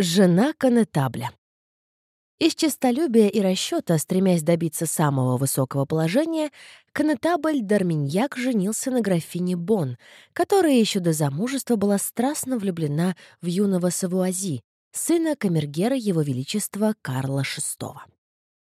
Жена конетабля. Из честолюбия и расчета, стремясь добиться самого высокого положения, конетабль Дарминьяк женился на графине Бон, которая еще до замужества была страстно влюблена в юного Савуази, сына камергера его величества Карла VI.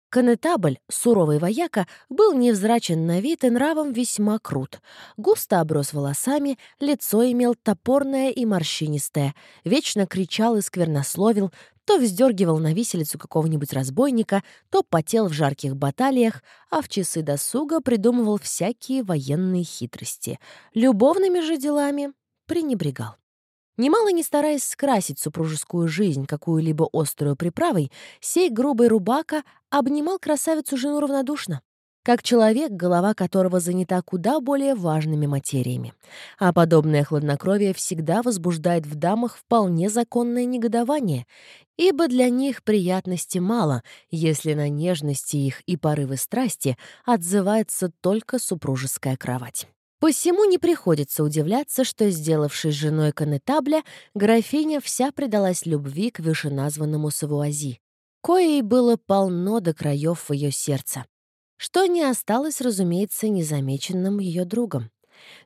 Конетабль, суровый вояка, был невзрачен на вид и нравом весьма крут. Густо оброс волосами, лицо имел топорное и морщинистое, вечно кричал и сквернословил, то вздергивал на виселицу какого-нибудь разбойника, то потел в жарких баталиях, а в часы досуга придумывал всякие военные хитрости. Любовными же делами пренебрегал. Немало не стараясь скрасить супружескую жизнь какую-либо острую приправой, сей грубый рубака обнимал красавицу жену равнодушно, как человек, голова которого занята куда более важными материями. А подобное хладнокровие всегда возбуждает в дамах вполне законное негодование, ибо для них приятности мало, если на нежности их и порывы страсти отзывается только супружеская кровать. Посему не приходится удивляться, что, сделавшись женой конетабля, графиня вся предалась любви к вышеназванному Савуази, коей было полно до краев в ее сердце, что не осталось, разумеется, незамеченным ее другом.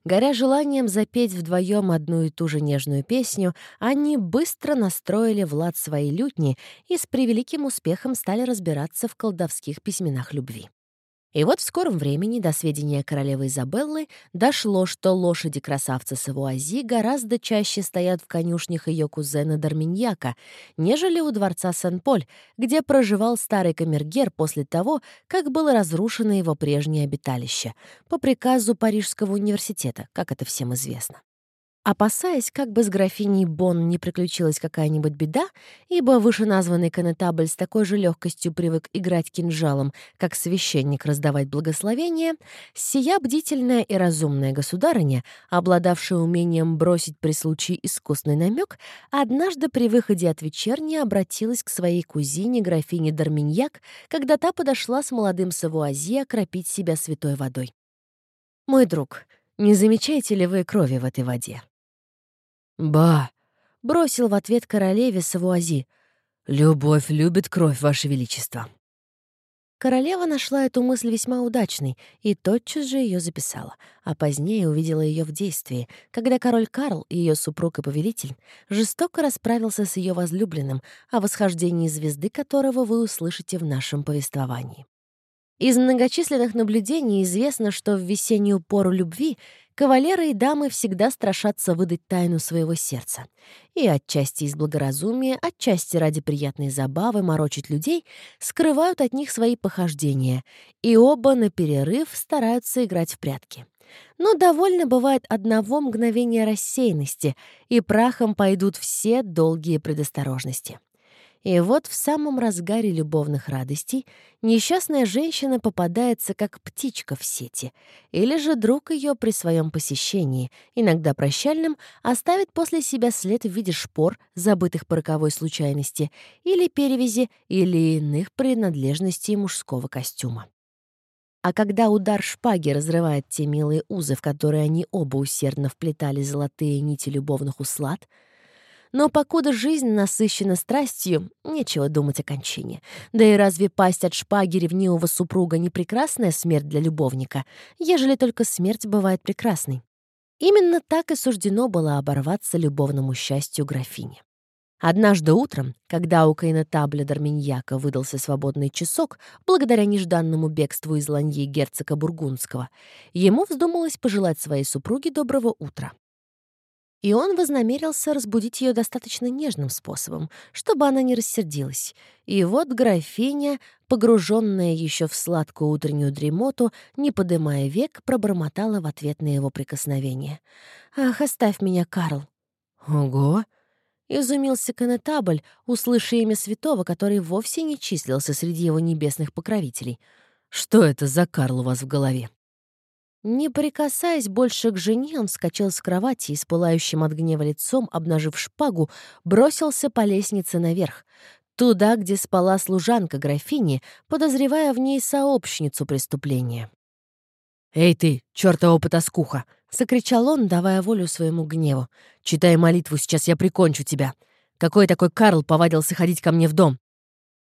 Горя желанием запеть вдвоем одну и ту же нежную песню, они быстро настроили Влад свои лютни и с превеликим успехом стали разбираться в колдовских письменах любви. И вот в скором времени до сведения королевы Изабеллы дошло, что лошади красавца Савуази гораздо чаще стоят в конюшнях ее кузена Дарминьяка, нежели у дворца Сен-Поль, где проживал старый камергер после того, как было разрушено его прежнее обиталище, по приказу Парижского университета, как это всем известно. Опасаясь, как бы с графиней Бон не приключилась какая-нибудь беда, ибо вышеназванный конетабль с такой же легкостью привык играть кинжалом, как священник раздавать благословения, сия бдительная и разумная государыня, обладавшая умением бросить при случае искусный намек, однажды при выходе от вечерни обратилась к своей кузине, графине Дарминьяк, когда та подошла с молодым савуази окропить себя святой водой. «Мой друг, не замечаете ли вы крови в этой воде?» «Ба!» — бросил в ответ королеве Савуази. «Любовь любит кровь, Ваше Величество». Королева нашла эту мысль весьма удачной и тотчас же ее записала, а позднее увидела ее в действии, когда король Карл, ее супруг и повелитель, жестоко расправился с ее возлюбленным, о восхождении звезды которого вы услышите в нашем повествовании. Из многочисленных наблюдений известно, что в весеннюю пору любви кавалеры и дамы всегда страшатся выдать тайну своего сердца. И отчасти из благоразумия, отчасти ради приятной забавы морочить людей, скрывают от них свои похождения, и оба на перерыв стараются играть в прятки. Но довольно бывает одного мгновения рассеянности, и прахом пойдут все долгие предосторожности. И вот в самом разгаре любовных радостей несчастная женщина попадается как птичка в сети, или же друг ее при своем посещении, иногда прощальном, оставит после себя след в виде шпор, забытых по роковой случайности, или перевязи, или иных принадлежностей мужского костюма. А когда удар шпаги разрывает те милые узы, в которые они оба усердно вплетали золотые нити любовных услад — но покуда жизнь насыщена страстью, нечего думать о кончине. Да и разве пасть от шпаги ревнивого супруга не прекрасная смерть для любовника, ежели только смерть бывает прекрасной? Именно так и суждено было оборваться любовному счастью графини. Однажды утром, когда у Кайнетабля Дарминьяка выдался свободный часок, благодаря нежданному бегству из Ланьи герцога Бургундского, ему вздумалось пожелать своей супруге доброго утра и он вознамерился разбудить ее достаточно нежным способом, чтобы она не рассердилась. И вот графиня, погруженная еще в сладкую утреннюю дремоту, не подымая век, пробормотала в ответ на его прикосновение. «Ах, оставь меня, Карл!» «Ого!» — изумился конетабль, услыша имя святого, который вовсе не числился среди его небесных покровителей. «Что это за Карл у вас в голове?» Не прикасаясь больше к жене, он вскочил с кровати и с пылающим от гнева лицом, обнажив шпагу, бросился по лестнице наверх, туда, где спала служанка графини, подозревая в ней сообщницу преступления. «Эй ты, чёртова потаскуха!» — закричал он, давая волю своему гневу. «Читай молитву, сейчас я прикончу тебя!» Какой такой Карл повадился ходить ко мне в дом?»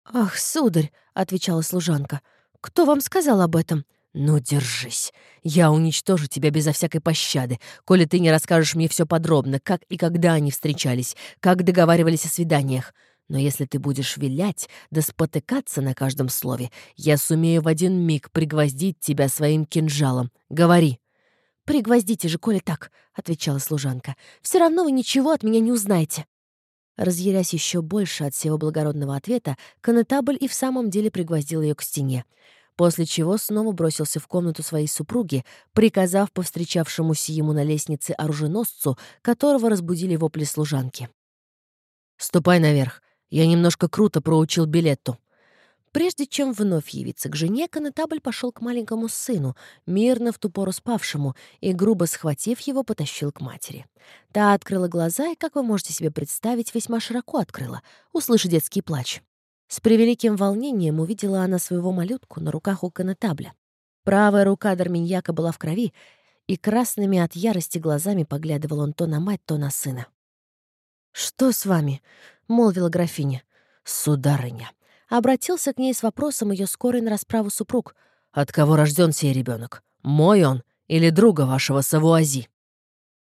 «Ах, сударь», — отвечала служанка, — «кто вам сказал об этом?» «Ну, держись. Я уничтожу тебя безо всякой пощады, коли ты не расскажешь мне все подробно, как и когда они встречались, как договаривались о свиданиях. Но если ты будешь вилять да спотыкаться на каждом слове, я сумею в один миг пригвоздить тебя своим кинжалом. Говори!» «Пригвоздите же, коли так», — отвечала служанка. «Все равно вы ничего от меня не узнаете». Разъярясь еще больше от всего благородного ответа, конетабль и в самом деле пригвоздил ее к стене, после чего снова бросился в комнату своей супруги, приказав повстречавшемуся ему на лестнице оруженосцу, которого разбудили вопли служанки. «Ступай наверх. Я немножко круто проучил билетту». Прежде чем вновь явиться к жене, конетабль пошел к маленькому сыну, мирно в ту пору спавшему, и, грубо схватив его, потащил к матери. Та открыла глаза и, как вы можете себе представить, весьма широко открыла, услышав детский плач. С превеликим волнением увидела она своего малютку на руках у конетабля. Правая рука Дарминьяка была в крови, и красными от ярости глазами поглядывал он то на мать, то на сына. «Что с вами?» — молвила графиня. «Сударыня, Обратился к ней с вопросом ее скорой на расправу супруг. «От кого рожден сей ребенок? Мой он или друга вашего Савуази?»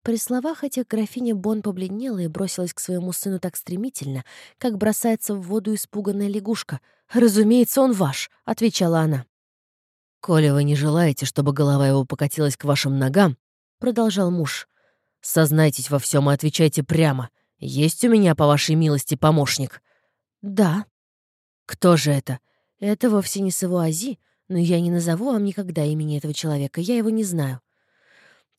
При словах этих графиня Бон побледнела и бросилась к своему сыну так стремительно, как бросается в воду испуганная лягушка. «Разумеется, он ваш», — отвечала она. «Коли вы не желаете, чтобы голова его покатилась к вашим ногам», — продолжал муж, — «сознайтесь во всем и отвечайте прямо. Есть у меня, по вашей милости, помощник?» «Да», «Кто же это?» «Это вовсе не Савуази, но я не назову вам никогда имени этого человека, я его не знаю».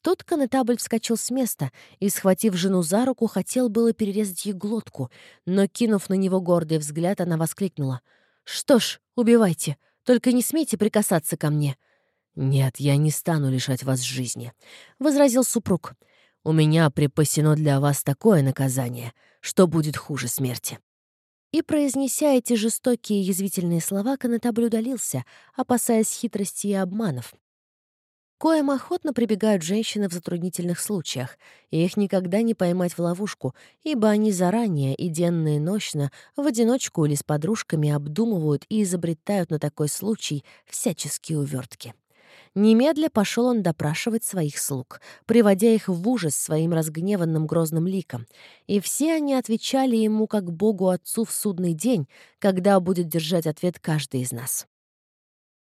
Тут конетабль вскочил с места и, схватив жену за руку, хотел было перерезать ей глотку, но, кинув на него гордый взгляд, она воскликнула. «Что ж, убивайте, только не смейте прикасаться ко мне». «Нет, я не стану лишать вас жизни», — возразил супруг. «У меня припасено для вас такое наказание, что будет хуже смерти». И, произнеся эти жестокие язвительные слова, конетабль удалился, опасаясь хитрости и обманов. Коем охотно прибегают женщины в затруднительных случаях, и их никогда не поймать в ловушку, ибо они заранее и денно и ночно, в одиночку или с подружками обдумывают и изобретают на такой случай всяческие увертки. Немедля пошел он допрашивать своих слуг, приводя их в ужас своим разгневанным грозным ликом. И все они отвечали ему как Богу Отцу в судный день, когда будет держать ответ каждый из нас.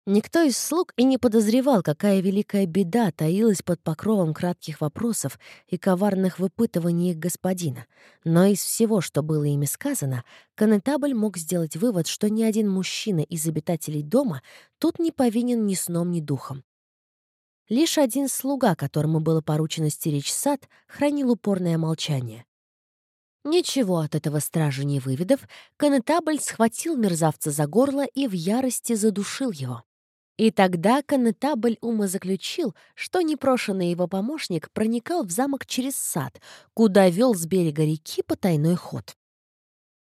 Никто из слуг и не подозревал, какая великая беда таилась под покровом кратких вопросов и коварных выпытываний их господина. Но из всего, что было ими сказано, конетабль мог сделать вывод, что ни один мужчина из обитателей дома тут не повинен ни сном, ни духом. Лишь один слуга, которому было поручено стеречь сад, хранил упорное молчание. Ничего от этого стража не выведав, конетабль схватил мерзавца за горло и в ярости задушил его. И тогда конетабль умозаключил, что непрошенный его помощник проникал в замок через сад, куда вел с берега реки потайной ход.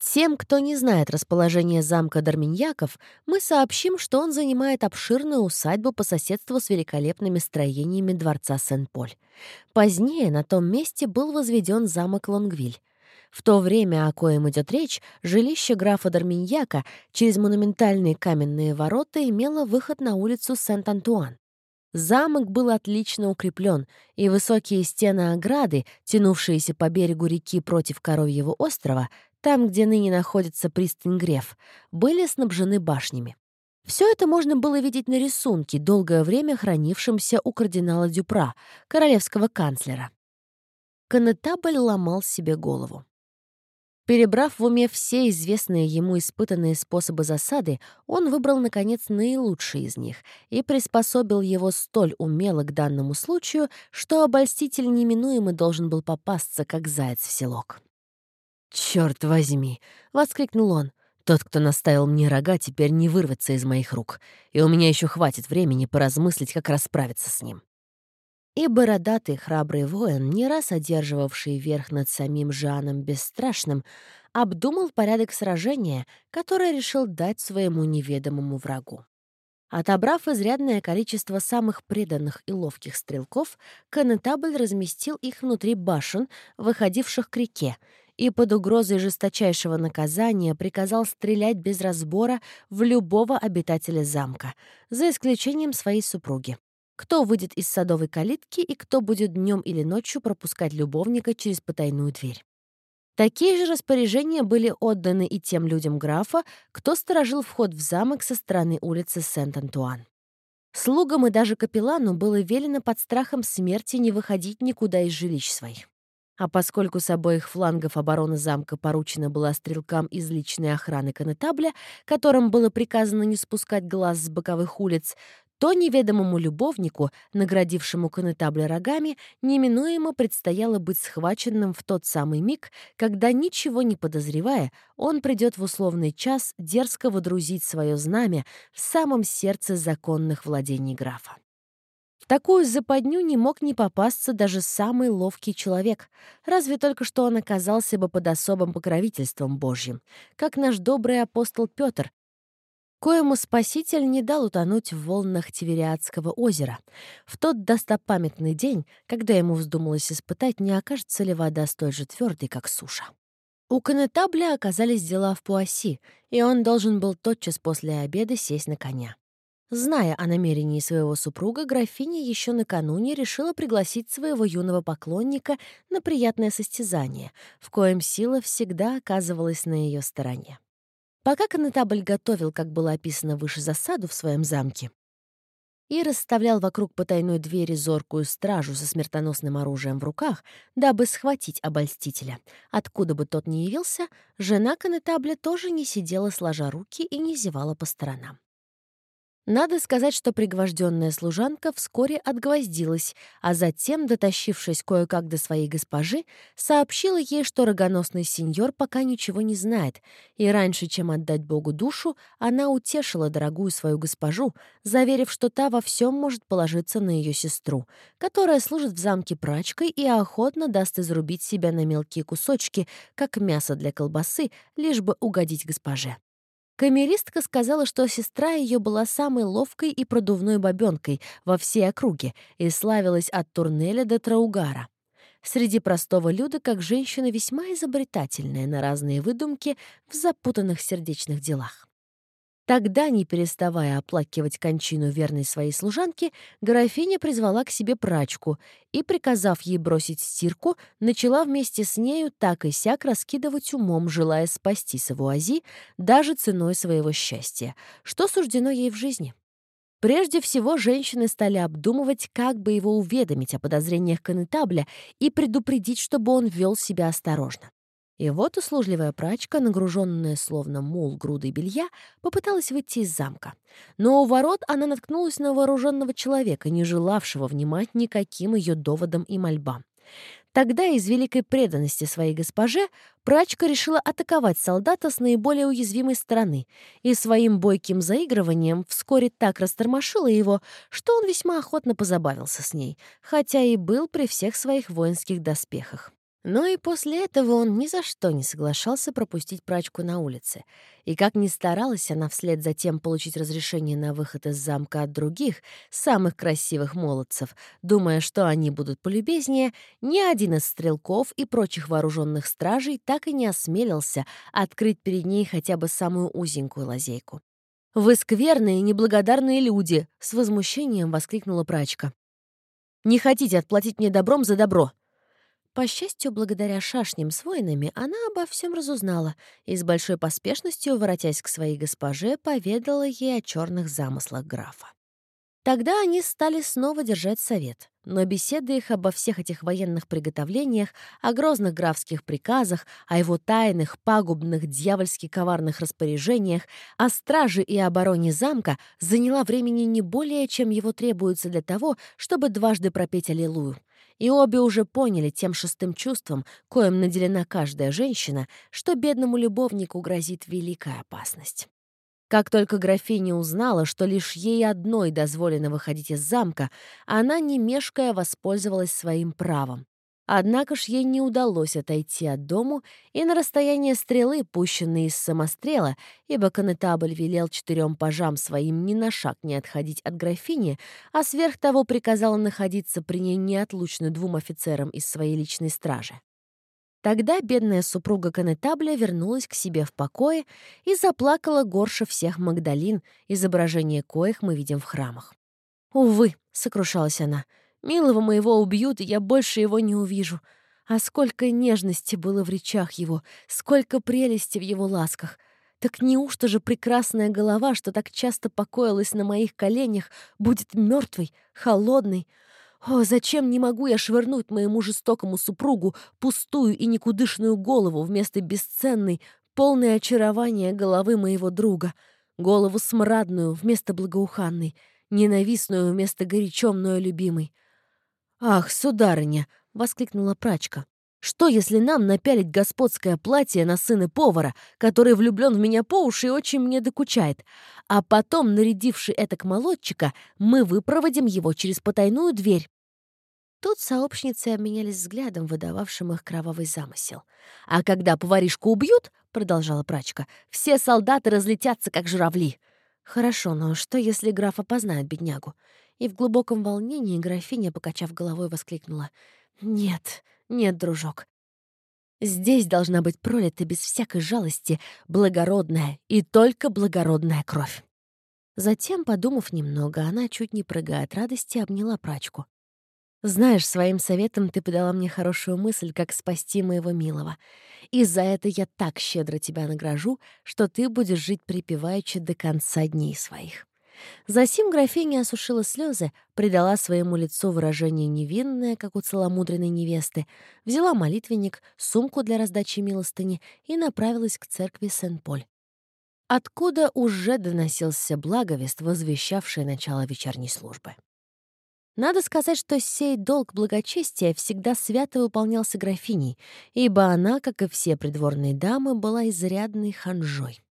Тем, кто не знает расположение замка Дарминьяков, мы сообщим, что он занимает обширную усадьбу по соседству с великолепными строениями дворца Сен-Поль. Позднее на том месте был возведен замок Лонгвиль. В то время, о коем идет речь, жилище графа Дарминьяка через монументальные каменные ворота имело выход на улицу Сент-Антуан. Замок был отлично укреплен, и высокие стены ограды, тянувшиеся по берегу реки против Коровьего острова, там, где ныне находится пристань Греф, были снабжены башнями. Все это можно было видеть на рисунке, долгое время хранившемся у кардинала Дюпра, королевского канцлера. Конетабль ломал себе голову. Перебрав в уме все известные ему испытанные способы засады, он выбрал, наконец, наилучший из них и приспособил его столь умело к данному случаю, что обольститель неминуемо должен был попасться, как заяц в селок. «Чёрт возьми!» — воскликнул он. «Тот, кто наставил мне рога, теперь не вырвется из моих рук, и у меня еще хватит времени поразмыслить, как расправиться с ним». И бородатый храбрый воин, не раз одерживавший верх над самим Жаном Бесстрашным, обдумал порядок сражения, которое решил дать своему неведомому врагу. Отобрав изрядное количество самых преданных и ловких стрелков, конетабль разместил их внутри башен, выходивших к реке, и под угрозой жесточайшего наказания приказал стрелять без разбора в любого обитателя замка, за исключением своей супруги. Кто выйдет из садовой калитки и кто будет днем или ночью пропускать любовника через потайную дверь. Такие же распоряжения были отданы и тем людям графа, кто сторожил вход в замок со стороны улицы Сент-Антуан. Слугам и даже капеллану было велено под страхом смерти не выходить никуда из жилищ своих. А поскольку с обоих флангов обороны замка поручена была стрелкам из личной охраны конетабля, которым было приказано не спускать глаз с боковых улиц, то неведомому любовнику, наградившему конетабля рогами, неминуемо предстояло быть схваченным в тот самый миг, когда, ничего не подозревая, он придет в условный час дерзко водрузить свое знамя в самом сердце законных владений графа. В такую западню не мог не попасться даже самый ловкий человек, разве только что он оказался бы под особым покровительством Божьим, как наш добрый апостол Петр, коему Спаситель не дал утонуть в волнах Тивериадского озера, в тот достопамятный день, когда ему вздумалось испытать, не окажется ли вода столь же твердой, как суша. У конетабля оказались дела в Пуасси, и он должен был тотчас после обеда сесть на коня. Зная о намерении своего супруга, графиня еще накануне решила пригласить своего юного поклонника на приятное состязание, в коем сила всегда оказывалась на ее стороне. Пока конетабль готовил, как было описано выше, засаду в своем замке, и расставлял вокруг потайной двери зоркую стражу со смертоносным оружием в руках, дабы схватить обольстителя. Откуда бы тот ни явился, жена конетабля тоже не сидела сложа руки и не зевала по сторонам. Надо сказать, что пригвожденная служанка вскоре отгвоздилась, а затем, дотащившись кое-как до своей госпожи, сообщила ей, что рогоносный сеньор пока ничего не знает, и раньше, чем отдать Богу душу, она утешила дорогую свою госпожу, заверив, что та во всем может положиться на ее сестру, которая служит в замке прачкой и охотно даст изрубить себя на мелкие кусочки, как мясо для колбасы, лишь бы угодить госпоже. Камеристка сказала, что сестра ее была самой ловкой и продувной бабенкой во всей округе и славилась от Турнеля до Траугара. Среди простого люда как женщина весьма изобретательная на разные выдумки в запутанных сердечных делах. Тогда, не переставая оплакивать кончину верной своей служанки, графиня призвала к себе прачку и, приказав ей бросить стирку, начала вместе с нею так и сяк раскидывать умом, желая спасти Савуази даже ценой своего счастья, что суждено ей в жизни. Прежде всего, женщины стали обдумывать, как бы его уведомить о подозрениях конетабля и предупредить, чтобы он вел себя осторожно. И вот услужливая прачка, нагруженная словно мул грудой белья, попыталась выйти из замка. Но у ворот она наткнулась на вооруженного человека, не желавшего внимать никаким ее доводам и мольбам. Тогда из великой преданности своей госпоже прачка решила атаковать солдата с наиболее уязвимой стороны и своим бойким заигрыванием вскоре так растормошила его, что он весьма охотно позабавился с ней, хотя и был при всех своих воинских доспехах. Но и после этого он ни за что не соглашался пропустить прачку на улице. И как ни старалась она вслед за тем получить разрешение на выход из замка от других, самых красивых молодцев, думая, что они будут полюбезнее, ни один из стрелков и прочих вооруженных стражей так и не осмелился открыть перед ней хотя бы самую узенькую лазейку. «Вы скверные, неблагодарные люди!» — с возмущением воскликнула прачка. «Не хотите отплатить мне добром за добро?» По счастью, благодаря шашням с воинами, она обо всем разузнала и с большой поспешностью, воротясь к своей госпоже, поведала ей о черных замыслах графа. Тогда они стали снова держать совет, но беседы их обо всех этих военных приготовлениях, о грозных графских приказах, о его тайных, пагубных, дьявольски коварных распоряжениях, о страже и обороне замка заняла времени не более, чем его требуется для того, чтобы дважды пропеть «Аллилуйю», и обе уже поняли тем шестым чувством, коим наделена каждая женщина, что бедному любовнику грозит великая опасность. Как только графиня узнала, что лишь ей одной дозволено выходить из замка, она, не мешкая, воспользовалась своим правом. Однако ж ей не удалось отойти от дому и на расстояние стрелы, пущенной из самострела, ибо конетабль велел четырем пажам своим ни на шаг не отходить от графини, а сверх того приказала находиться при ней неотлучно двум офицерам из своей личной стражи. Тогда бедная супруга Канетабля вернулась к себе в покое и заплакала горше всех Магдалин, изображение коих мы видим в храмах. «Увы», — сокрушалась она, — «милого моего убьют, и я больше его не увижу. А сколько нежности было в речах его, сколько прелести в его ласках. Так неужто же прекрасная голова, что так часто покоилась на моих коленях, будет мертвой, холодной, о, зачем не могу я швырнуть моему жестокому супругу пустую и никудышную голову вместо бесценной, полной очарования головы моего друга, голову смрадную вместо благоуханной, ненавистную вместо горячо мною любимой. «Ах, сударыня!» — воскликнула прачка. Что, если нам напялить господское платье на сына повара, который влюблен в меня по уши и очень мне докучает, а потом, нарядивший это к молодчика, мы выпроводим его через потайную дверь? Тут сообщницы обменялись взглядом, выдававшим их кровавый замысел. «А когда поваришку убьют, — продолжала прачка, — все солдаты разлетятся, как журавли». «Хорошо, но что, если граф опознает беднягу?» И в глубоком волнении графиня, покачав головой, воскликнула. «Нет, нет, дружок. Здесь должна быть пролита без всякой жалости благородная и только благородная кровь. Затем, подумав немного, она, чуть не прыгая от радости, обняла прачку. «Знаешь, своим советом ты подала мне хорошую мысль, как спасти моего милого. И за это я так щедро тебя награжу, что ты будешь жить припеваючи до конца дней своих». Засим графиня осушила слезы, придала своему лицу выражение невинное, как у целомудренной невесты, взяла молитвенник, сумку для раздачи милостыни и направилась к церкви Сен-Поль. Откуда уже доносился благовест, возвещавший начало вечерней службы. Надо сказать, что сей долг благочестия всегда свято выполнялся графиней, ибо она, как и все придворные дамы, была изрядной ханжой.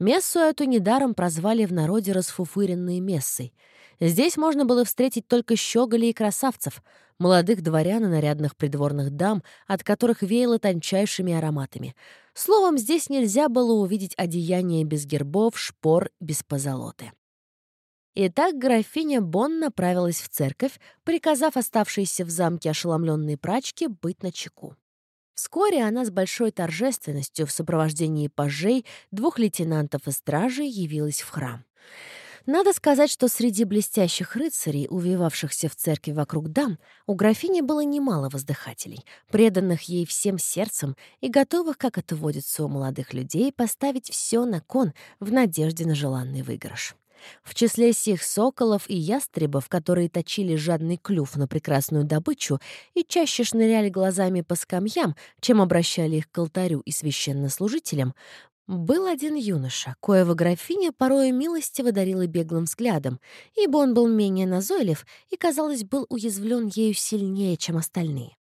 Мессу эту недаром прозвали в народе расфуфыренной мессой. Здесь можно было встретить только щеголей и красавцев, молодых дворян и нарядных придворных дам, от которых веяло тончайшими ароматами. Словом, здесь нельзя было увидеть одеяние без гербов, шпор, без позолоты. Итак, графиня Бон направилась в церковь, приказав оставшейся в замке ошеломленной прачке быть начеку. Вскоре она с большой торжественностью в сопровождении пажей, двух лейтенантов и стражей явилась в храм. Надо сказать, что среди блестящих рыцарей, увивавшихся в церкви вокруг дам, у графини было немало воздыхателей, преданных ей всем сердцем и готовых, как это водится у молодых людей, поставить все на кон в надежде на желанный выигрыш. В числе сих соколов и ястребов, которые точили жадный клюв на прекрасную добычу и чаще шныряли глазами по скамьям, чем обращали их к алтарю и священнослужителям, был один юноша, коего графиня порою милостиво дарила беглым взглядом, ибо он был менее назойлив и, казалось, был уязвлен ею сильнее, чем остальные.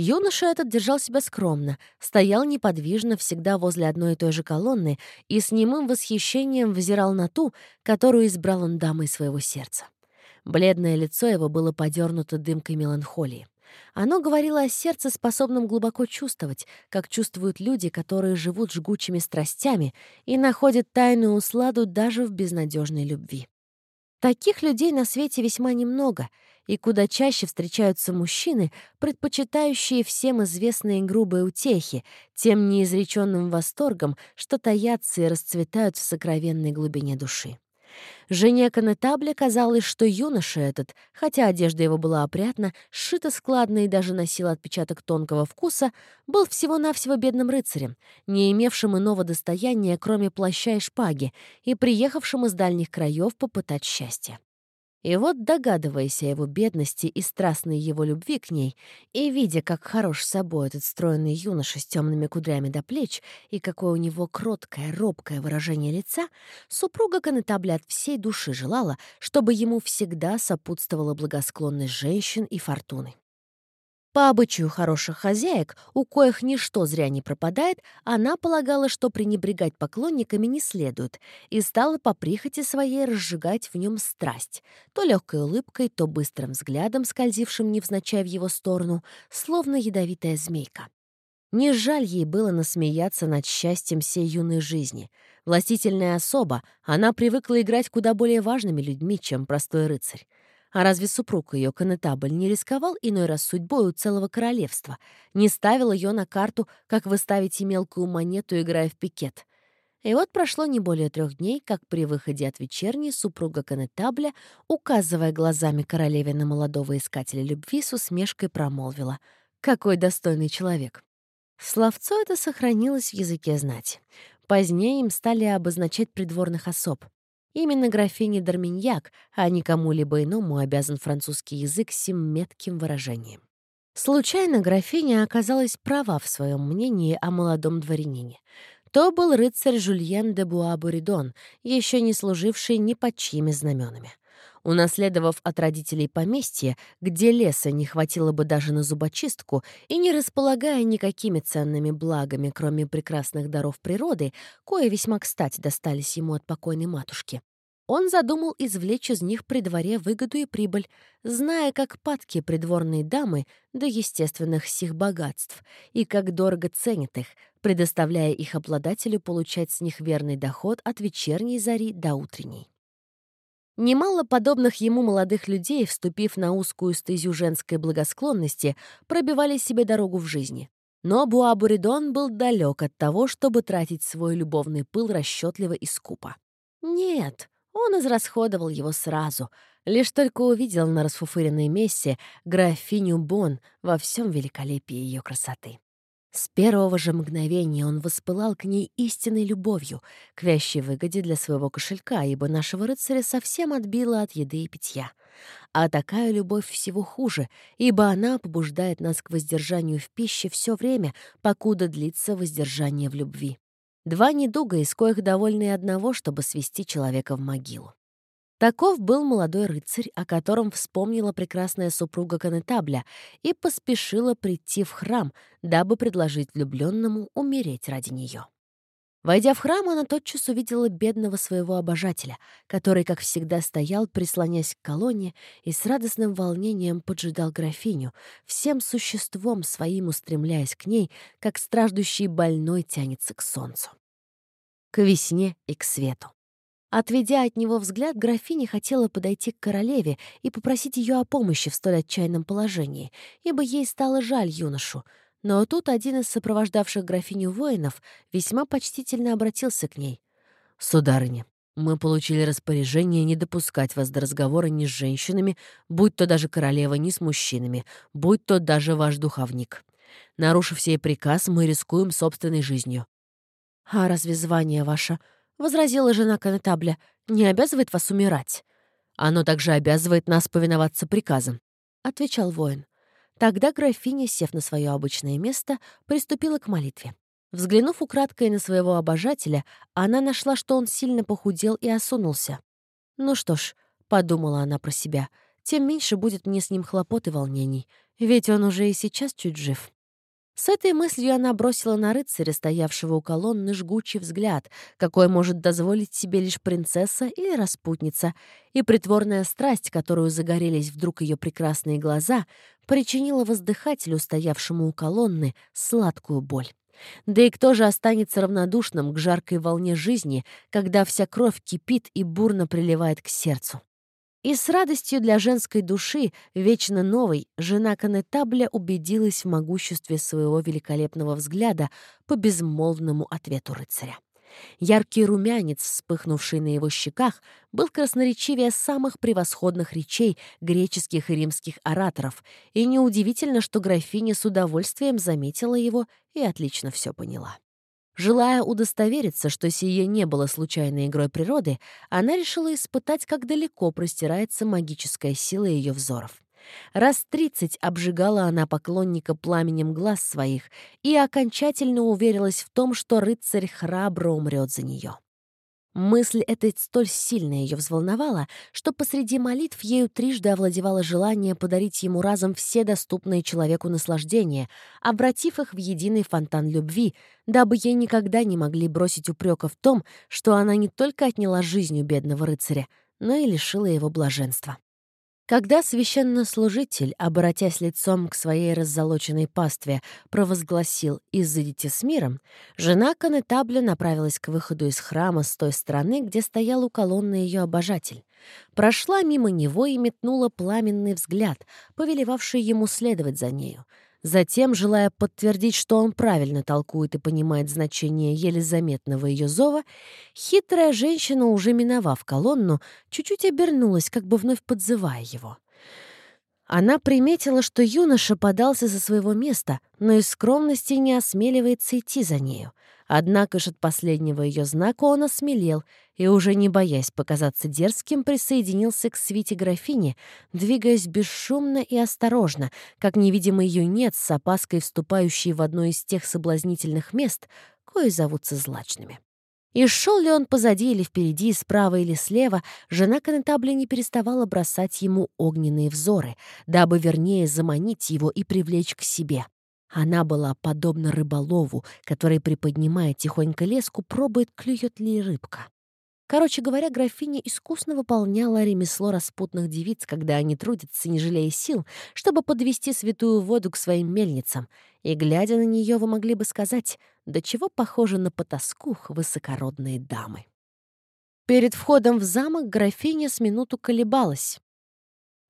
Юноша этот держал себя скромно, стоял неподвижно всегда возле одной и той же колонны и с немым восхищением взирал на ту, которую избрал он дамой своего сердца. Бледное лицо его было подернуто дымкой меланхолии. Оно говорило о сердце, способном глубоко чувствовать, как чувствуют люди, которые живут жгучими страстями и находят тайную усладу даже в безнадежной любви. Таких людей на свете весьма немного, и куда чаще встречаются мужчины, предпочитающие всем известные грубые утехи, тем неизреченным восторгом, что таятся и расцветают в сокровенной глубине души. Жене Конетабле казалось, что юноша этот, хотя одежда его была опрятна, сшита складно и даже носила отпечаток тонкого вкуса, был всего-навсего бедным рыцарем, не имевшим иного достояния, кроме плаща и шпаги, и приехавшим из дальних краев попытать счастье. И вот, догадываясь о его бедности и страстной его любви к ней, и видя, как хорош собой этот стройный юноша с темными кудрями до плеч и какое у него кроткое, робкое выражение лица, супруга Конетабля от всей души желала, чтобы ему всегда сопутствовала благосклонность женщин и фортуны. По обычаю хороших хозяек, у коих ничто зря не пропадает, она полагала, что пренебрегать поклонниками не следует, и стала по прихоти своей разжигать в нем страсть, то легкой улыбкой, то быстрым взглядом, скользившим невзначай в его сторону, словно ядовитая змейка. Не жаль ей было насмеяться над счастьем всей юной жизни. Властительная особа, она привыкла играть куда более важными людьми, чем простой рыцарь. А разве супруг ее, конетабль, не рисковал иной раз судьбой у целого королевства, не ставил ее на карту, как вы ставите мелкую монету, играя в пикет? И вот прошло не более трех дней, как при выходе от вечерней супруга конетабля, указывая глазами королеве на молодого искателя любви, с усмешкой промолвила. «Какой достойный человек!» Словцо это сохранилось в языке знать. Позднее им стали обозначать придворных особ. Именно графине Дарминьяк, а не кому-либо иному обязан французский язык сим метким выражением. Случайно графиня оказалась права в своем мнении о молодом дворянине. То был рыцарь Жульен де Буа-Буридон, еще не служивший ни под чьими знаменами. Унаследовав от родителей поместье, где леса не хватило бы даже на зубочистку, и не располагая никакими ценными благами, кроме прекрасных даров природы, кое весьма кстати достались ему от покойной матушки, он задумал извлечь из них при дворе выгоду и прибыль, зная, как падки придворные дамы до естественных сих богатств и как дорого ценят их, предоставляя их обладателю получать с них верный доход от вечерней зари до утренней. Немало подобных ему молодых людей, вступив на узкую стезю женской благосклонности, пробивали себе дорогу в жизни. Но Буабуридон был далек от того, чтобы тратить свой любовный пыл расчетливо и скупо. Нет, он израсходовал его сразу, лишь только увидел на расфуфыренной мессе графиню Бон во всем великолепии ее красоты. С первого же мгновения он воспылал к ней истинной любовью, к вящей выгоде для своего кошелька, ибо нашего рыцаря совсем отбила от еды и питья. А такая любовь всего хуже, ибо она побуждает нас к воздержанию в пище все время, покуда длится воздержание в любви. Два недуга, из коих довольны одного, чтобы свести человека в могилу. Таков был молодой рыцарь, о котором вспомнила прекрасная супруга Канетабля и поспешила прийти в храм, дабы предложить влюбленному умереть ради нее. Войдя в храм, она тотчас увидела бедного своего обожателя, который, как всегда, стоял, прислонясь к колонне и с радостным волнением поджидал графиню, всем существом своим устремляясь к ней, как страждущий больной тянется к солнцу к весне и к свету. Отведя от него взгляд, графиня хотела подойти к королеве и попросить ее о помощи в столь отчаянном положении, ибо ей стало жаль юношу. Но тут один из сопровождавших графиню воинов весьма почтительно обратился к ней. «Сударыня, мы получили распоряжение не допускать вас до разговора ни с женщинами, будь то даже королева, ни с мужчинами, будь то даже ваш духовник. Нарушив сей приказ, мы рискуем собственной жизнью. «А разве звание ваше, — возразила жена конетабля, — не обязывает вас умирать?» «Оно также обязывает нас повиноваться приказам», — отвечал воин. Тогда графиня, сев на свое обычное место, приступила к молитве. Взглянув украдкой на своего обожателя, она нашла, что он сильно похудел и осунулся. «Ну что ж», — подумала она про себя, — «тем меньше будет мне с ним хлопот и волнений, ведь он уже и сейчас чуть жив». С этой мыслью она бросила на рыцаря, стоявшего у колонны, жгучий взгляд, какой может дозволить себе лишь принцесса или распутница, и притворная страсть, которую загорелись вдруг ее прекрасные глаза, причинила воздыхателю, стоявшему у колонны, сладкую боль. Да и кто же останется равнодушным к жаркой волне жизни, когда вся кровь кипит и бурно приливает к сердцу? И с радостью для женской души, вечно новой, жена Канетабля убедилась в могуществе своего великолепного взгляда по безмолвному ответу рыцаря. Яркий румянец, вспыхнувший на его щеках, был красноречивее самых превосходных речей греческих и римских ораторов, и неудивительно, что графиня с удовольствием заметила его и отлично все поняла. Желая удостовериться, что сие не было случайной игрой природы, она решила испытать, как далеко простирается магическая сила ее взоров. Раз тридцать обжигала она поклонника пламенем глаз своих и окончательно уверилась в том, что рыцарь храбро умрет за нее. Мысль эта столь сильно ее взволновала, что посреди молитв ею трижды овладевало желание подарить ему разом все доступные человеку наслаждения, обратив их в единый фонтан любви, дабы ей никогда не могли бросить упрека в том, что она не только отняла жизнь у бедного рыцаря, но и лишила его блаженства. Когда священнослужитель, обратясь лицом к своей раззолоченной пастве, провозгласил «Изыдите с миром», жена Канетабля направилась к выходу из храма с той стороны, где стоял у колонны ее обожатель. Прошла мимо него и метнула пламенный взгляд, повелевавший ему следовать за нею. Затем, желая подтвердить, что он правильно толкует и понимает значение еле заметного ее зова, хитрая женщина, уже миновав колонну, чуть-чуть обернулась, как бы вновь подзывая его. Она приметила, что юноша подался со своего места, но из скромности не осмеливается идти за нею. Однако ж от последнего ее знака он осмелел и, уже не боясь показаться дерзким, присоединился к свите графини, двигаясь бесшумно и осторожно, как невидимый юнец с опаской вступающий в одно из тех соблазнительных мест, кои зовутся злачными. И шел ли он позади или впереди, справа или слева, жена Конетабля не переставала бросать ему огненные взоры, дабы вернее заманить его и привлечь к себе. Она была подобна рыболову, который, приподнимая тихонько леску, пробует, клюет ли рыбка. Короче говоря, графиня искусно выполняла ремесло распутных девиц, когда они трудятся, не жалея сил, чтобы подвести святую воду к своим мельницам. И, глядя на нее, вы могли бы сказать, до чего похожи на потаскух высокородные дамы. Перед входом в замок графиня с минуту колебалась.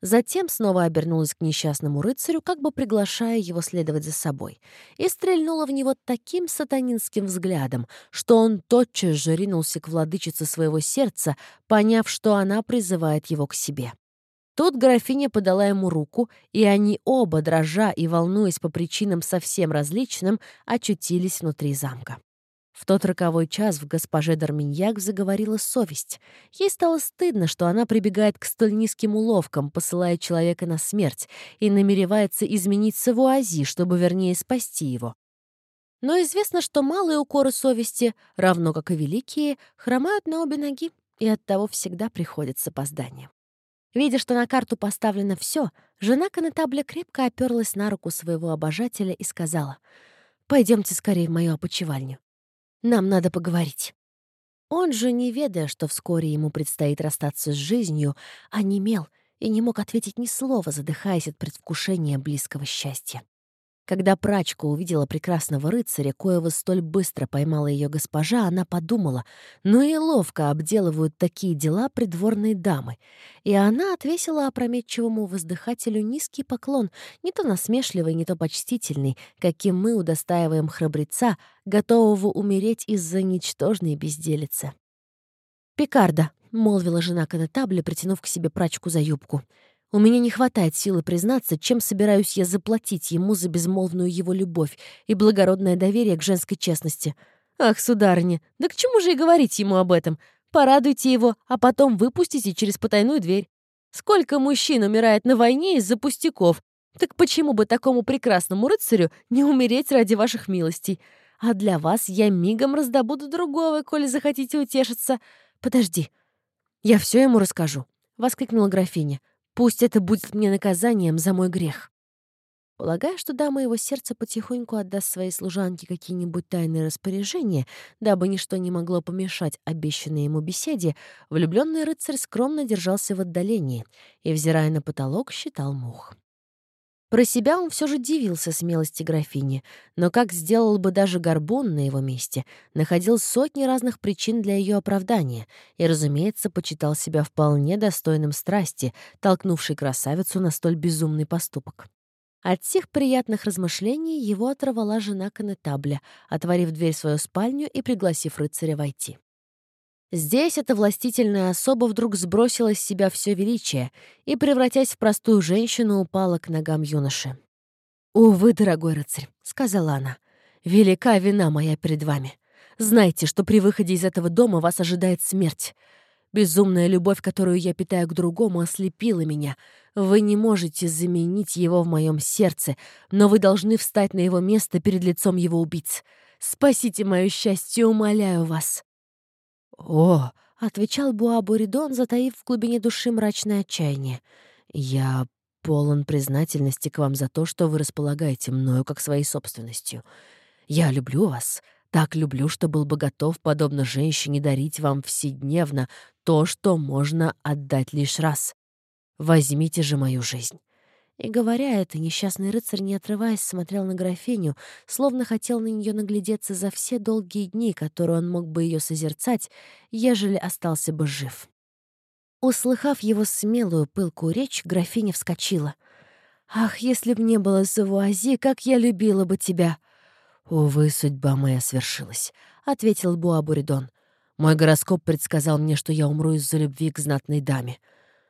Затем снова обернулась к несчастному рыцарю, как бы приглашая его следовать за собой, и стрельнула в него таким сатанинским взглядом, что он тотчас же ринулся к владычице своего сердца, поняв, что она призывает его к себе. Тут графиня подала ему руку, и они оба, дрожа и волнуясь по причинам совсем различным, очутились внутри замка. В тот роковой час в госпоже Дарминьяк заговорила совесть. Ей стало стыдно, что она прибегает к столь низким уловкам, посылая человека на смерть, и намеревается изменить Савуази, чтобы вернее спасти его. Но известно, что малые укоры совести, равно как и великие, хромают на обе ноги, и оттого всегда приходит с опозданием. Видя, что на карту поставлено все, жена Конетабля крепко оперлась на руку своего обожателя и сказала, «Пойдемте скорее в мою опочивальню. Нам надо поговорить». Он же, не ведая, что вскоре ему предстоит расстаться с жизнью, онемел и не мог ответить ни слова, задыхаясь от предвкушения близкого счастья. Когда прачка увидела прекрасного рыцаря, коего столь быстро поймала ее госпожа, она подумала, ну и ловко обделывают такие дела придворные дамы. И она отвесила опрометчивому воздыхателю низкий поклон, не то насмешливый, не то почтительный, каким мы удостаиваем храбреца, готового умереть из-за ничтожной безделицы. «Пикарда», — молвила жена конетабля, притянув к себе прачку за юбку, — у меня не хватает силы признаться, чем собираюсь я заплатить ему за безмолвную его любовь и благородное доверие к женской честности. Ах, сударыня, да к чему же и говорить ему об этом? Порадуйте его, а потом выпустите через потайную дверь. Сколько мужчин умирает на войне из-за пустяков? Так почему бы такому прекрасному рыцарю не умереть ради ваших милостей? А для вас я мигом раздобуду другого, коли захотите утешиться. Подожди, я все ему расскажу, — воскликнула графиня. Пусть это будет мне наказанием за мой грех. Полагая, что дама его сердца потихоньку отдаст своей служанке какие-нибудь тайные распоряжения, дабы ничто не могло помешать обещанной ему беседе, влюбленный рыцарь скромно держался в отдалении и, взирая на потолок, считал мух. Про себя он все же дивился смелости графини, но, как сделал бы даже Горбун на его месте, находил сотни разных причин для ее оправдания и, разумеется, почитал себя вполне достойным страсти, толкнувшей красавицу на столь безумный поступок. От всех приятных размышлений его оторвала жена конетабля, отворив дверь в свою спальню и пригласив рыцаря войти. Здесь эта властительная особа вдруг сбросила с себя все величие и, превратясь в простую женщину, упала к ногам юноши. «Увы, дорогой рыцарь», — сказала она, — «велика вина моя перед вами. Знайте, что при выходе из этого дома вас ожидает смерть. Безумная любовь, которую я питаю к другому, ослепила меня. Вы не можете заменить его в моем сердце, но вы должны встать на его место перед лицом его убийц. Спасите мое счастье, умоляю вас». «О!» — отвечал Буа-Буридон, затаив в глубине души мрачное отчаяние. «Я полон признательности к вам за то, что вы располагаете мною как своей собственностью. Я люблю вас, так люблю, что был бы готов, подобно женщине, дарить вам вседневно то, что можно отдать лишь раз. Возьмите же мою жизнь. И, говоря это, несчастный рыцарь, не отрываясь, смотрел на графиню, словно хотел на нее наглядеться за все долгие дни, которые он мог бы ее созерцать, ежели остался бы жив. Услыхав его смелую пылкую речь, графиня вскочила. «Ах, если б не было Савуази, как я любила бы тебя!» «Увы, судьба моя свершилась», — ответил Буабуридон. «Мой гороскоп предсказал мне, что я умру из-за любви к знатной даме».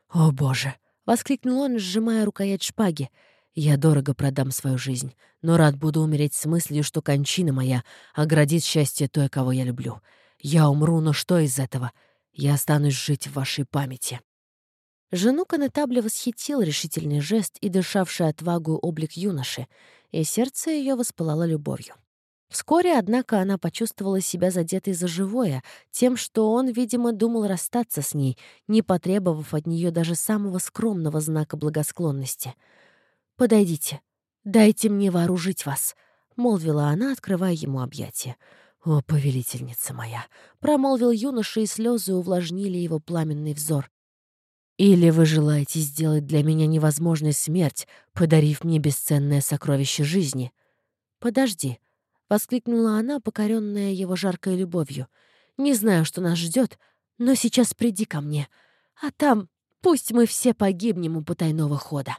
«О, Боже!» — воскликнул он, сжимая рукоять шпаги. «Я дорого продам свою жизнь, но рад буду умереть с мыслью, что кончина моя оградит счастье той, кого я люблю. Я умру, но что из этого? Я останусь жить в вашей памяти». Жену Конетабля восхитил решительный жест и дышавший отвагу облик юноши, и сердце ее воспылало любовью. Вскоре, однако, она почувствовала себя задетой за живое, тем, что он, видимо, думал расстаться с ней, не потребовав от нее даже самого скромного знака благосклонности. «Подойдите, дайте мне вооружить вас», — молвила она, открывая ему объятия. «О, повелительница моя!» — промолвил юноша, и слезы увлажнили его пламенный взор. «Или вы желаете сделать для меня невозможной смерть, подарив мне бесценное сокровище жизни?» «Подожди», — воскликнула она, покоренная его жаркой любовью. «Не знаю, что нас ждет, но сейчас приди ко мне, а там пусть мы все погибнем у потайного хода».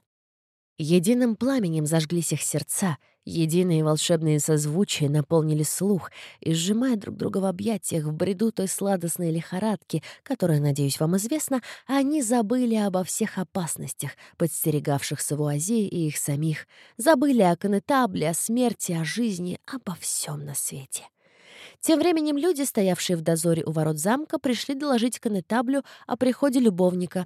Единым пламенем зажглись их сердца, единые волшебные созвучия наполнили слух, и, сжимая друг друга в объятиях в бреду той сладостной лихорадки, которая, надеюсь, вам известна, они забыли обо всех опасностях, подстерегавших Савуази и их самих, забыли о конетабле, о смерти, о жизни, обо всем на свете. Тем временем люди, стоявшие в дозоре у ворот замка, пришли доложить конетаблю о приходе любовника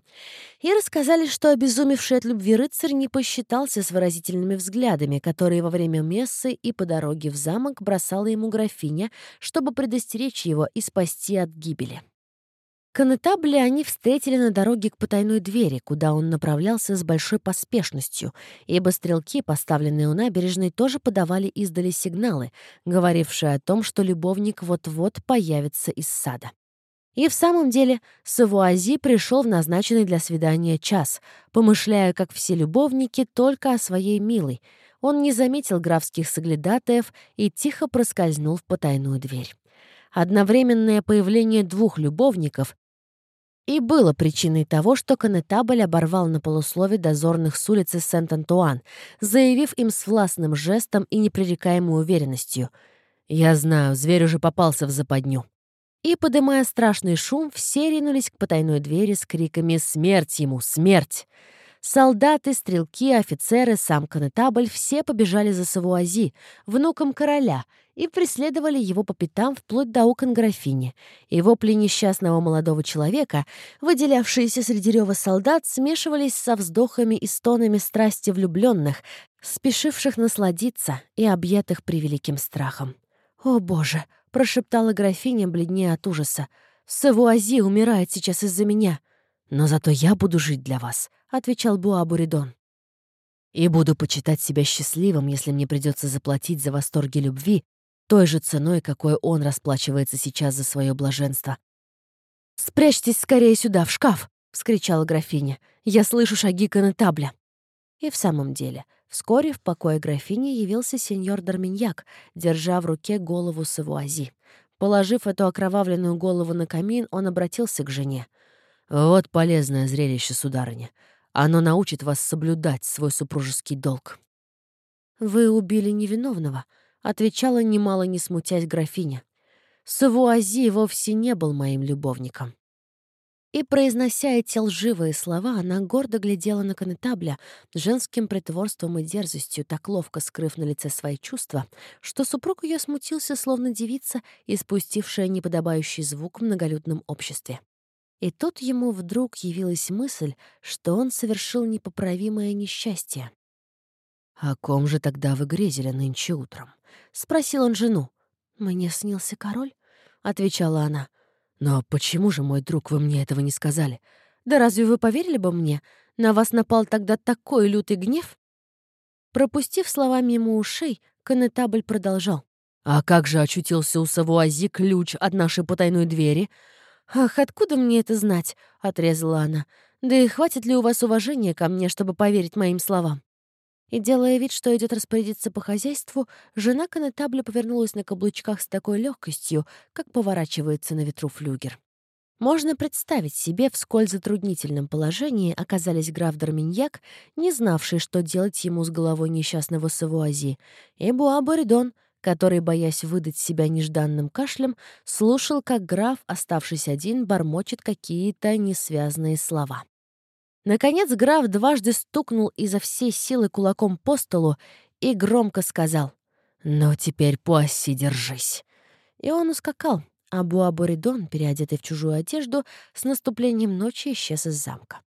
и рассказали, что обезумевший от любви рыцарь не посчитался с выразительными взглядами, которые во время мессы и по дороге в замок бросала ему графиня, чтобы предостеречь его и спасти от гибели. Конетабли они встретили на дороге к потайной двери, куда он направлялся с большой поспешностью, ибо стрелки, поставленные у набережной, тоже подавали издали сигналы, говорившие о том, что любовник вот-вот появится из сада. И в самом деле Савуази пришел в назначенный для свидания час, помышляя, как все любовники, только о своей милой. Он не заметил графских соглядатаев и тихо проскользнул в потайную дверь. Одновременное появление двух любовников и было причиной того, что конетабль оборвал на полуслове дозорных с улицы Сент-Антуан, заявив им с властным жестом и непререкаемой уверенностью «Я знаю, зверь уже попался в западню». И, подымая страшный шум, все ринулись к потайной двери с криками «Смерть ему! Смерть!». Солдаты, стрелки, офицеры, сам конетабль все побежали за Савуази, внуком короля, и преследовали его по пятам вплоть до окон графини. И вопли несчастного молодого человека, выделявшиеся среди рева солдат, смешивались со вздохами и стонами страсти влюбленных, спешивших насладиться и объятых превеликим страхом. «О, Боже!» — прошептала графиня, бледнее от ужаса. «Савуази умирает сейчас из-за меня!» «Но зато я буду жить для вас», — отвечал Буабуридон. «И буду почитать себя счастливым, если мне придется заплатить за восторги любви той же ценой, какой он расплачивается сейчас за свое блаженство». «Спрячьтесь скорее сюда, в шкаф!» — вскричала графиня. «Я слышу шаги конетабля». И в самом деле, вскоре в покое графини явился сеньор Дарминьяк, держа в руке голову Савуази. Положив эту окровавленную голову на камин, он обратился к жене — вот полезное зрелище, сударыня. Оно научит вас соблюдать свой супружеский долг. «Вы убили невиновного», — отвечала немало не смутясь графиня. «Савуази вовсе не был моим любовником». И, произнося эти лживые слова, она гордо глядела на конетабля, женским притворством и дерзостью, так ловко скрыв на лице свои чувства, что супруг ее смутился, словно девица, испустившая неподобающий звук в многолюдном обществе. И тут ему вдруг явилась мысль, что он совершил непоправимое несчастье. «О ком же тогда вы грезили нынче утром?» — спросил он жену. «Мне снился король?» — отвечала она. «Но почему же, мой друг, вы мне этого не сказали? Да разве вы поверили бы мне? На вас напал тогда такой лютый гнев?» Пропустив слова мимо ушей, конетабль продолжал. «А как же очутился у Савуази ключ от нашей потайной двери?» «Ах, откуда мне это знать?» — отрезала она. «Да и хватит ли у вас уважения ко мне, чтобы поверить моим словам?» И, делая вид, что идет распорядиться по хозяйству, жена конетабля повернулась на каблучках с такой легкостью, как поворачивается на ветру флюгер. Можно представить себе, в сколь затруднительном положении оказались граф Дарминьяк, не знавший, что делать ему с головой несчастного Савуази, и Буа Боридон, который, боясь выдать себя нежданным кашлем, слушал, как граф, оставшись один, бормочет какие-то несвязные слова. Наконец граф дважды стукнул изо всей силы кулаком по столу и громко сказал «Ну, теперь, Пуасси, держись!» И он ускакал, а Буаборидон, переодетый в чужую одежду, с наступлением ночи исчез из замка.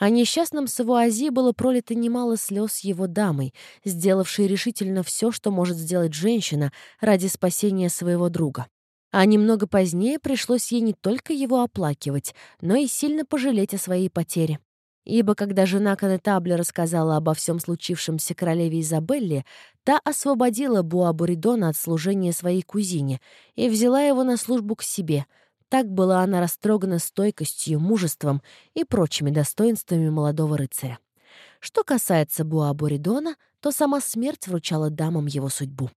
О несчастном Савуази было пролито немало слез его дамой, сделавшей решительно все, что может сделать женщина ради спасения своего друга. А немного позднее пришлось ей не только его оплакивать, но и сильно пожалеть о своей потере. Ибо когда жена Канетабля рассказала обо всем случившемся королеве Изабелле, та освободила Буабуридона от служения своей кузине и взяла его на службу к себе — так была она растрогана стойкостью, мужеством и прочими достоинствами молодого рыцаря. Что касается Буа-Боридона, то сама смерть вручала дамам его судьбу.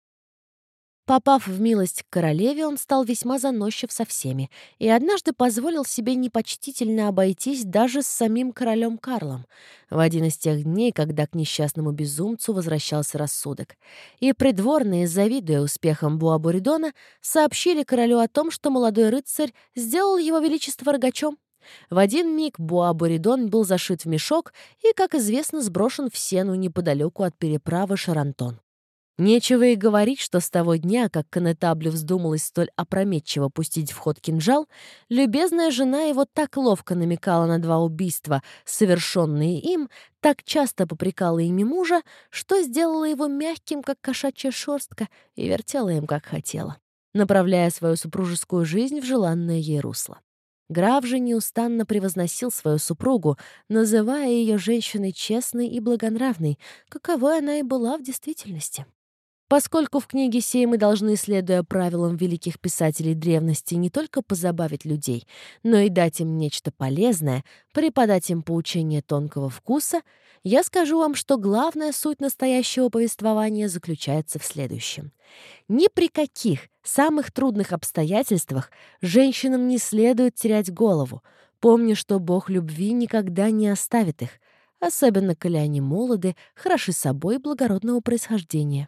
Попав в милость к королеве, он стал весьма заносчив со всеми и однажды позволил себе непочтительно обойтись даже с самим королем Карлом в один из тех дней, когда к несчастному безумцу возвращался рассудок. И придворные, завидуя успехам Буабуридона, сообщили королю о том, что молодой рыцарь сделал его величество рогачом. В один миг Буабуридон был зашит в мешок и, как известно, сброшен в сену неподалеку от переправы Шарантон. Нечего и говорить, что с того дня, как Конетаблю вздумалось столь опрометчиво пустить в ход кинжал, любезная жена его так ловко намекала на два убийства, совершенные им, так часто попрекала ими мужа, что сделала его мягким, как кошачья шерстка, и вертела им, как хотела, направляя свою супружескую жизнь в желанное ей русло. Граф же неустанно превозносил свою супругу, называя ее женщиной честной и благонравной, каковой она и была в действительности. Поскольку в книге сей мы должны, следуя правилам великих писателей древности, не только позабавить людей, но и дать им нечто полезное, преподать им поучение тонкого вкуса, я скажу вам, что главная суть настоящего повествования заключается в следующем. Ни при каких самых трудных обстоятельствах женщинам не следует терять голову, помня, что Бог любви никогда не оставит их, особенно коли они молоды, хороши собой благородного происхождения.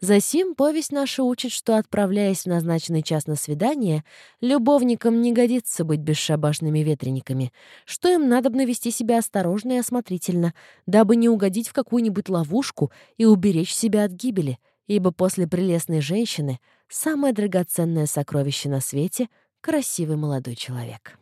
Засим повесть наша учит, что, отправляясь в назначенный час на свидание, любовникам не годится быть бесшабашными ветрениками, что им надо навести себя осторожно и осмотрительно, дабы не угодить в какую-нибудь ловушку и уберечь себя от гибели, ибо после прелестной женщины самое драгоценное сокровище на свете — красивый молодой человек.